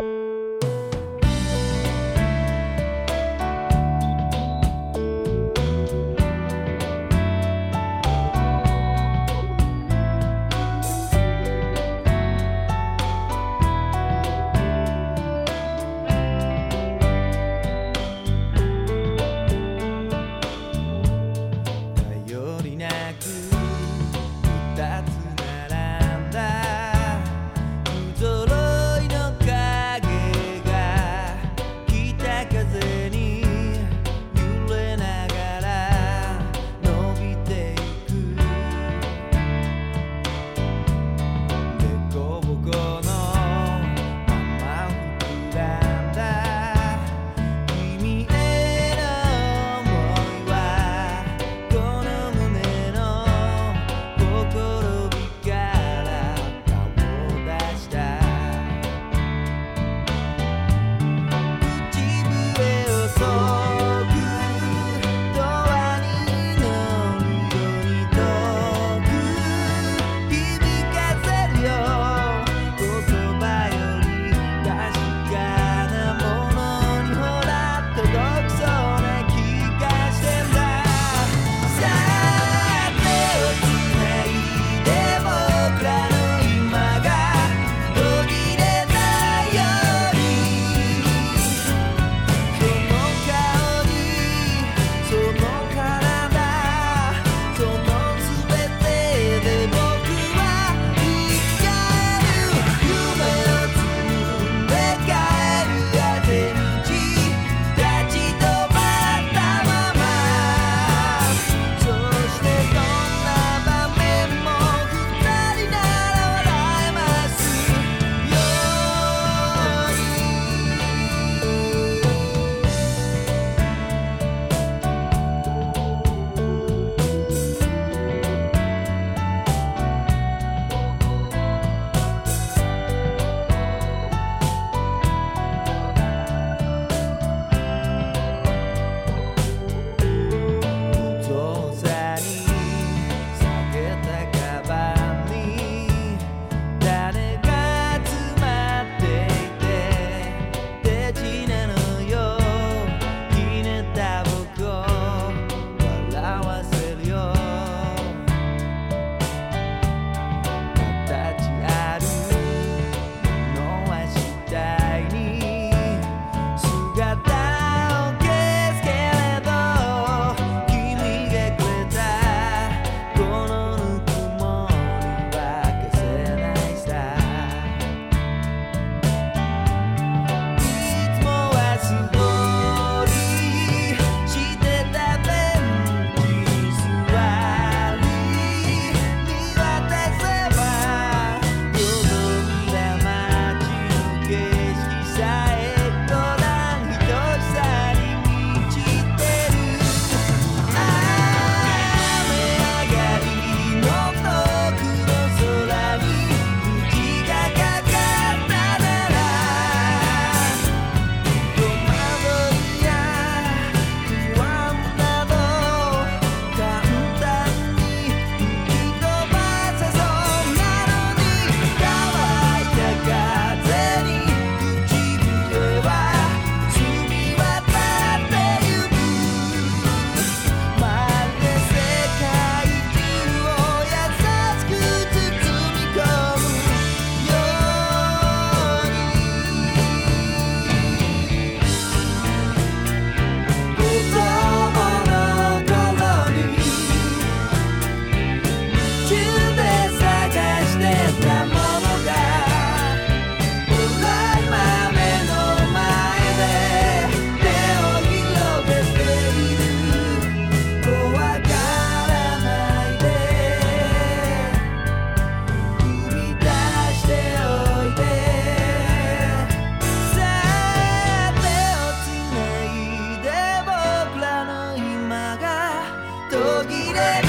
you seguiré.